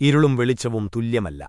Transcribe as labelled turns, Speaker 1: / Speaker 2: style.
Speaker 1: ഇരുളും വെളിച്ചവും തുല്യമല്ല.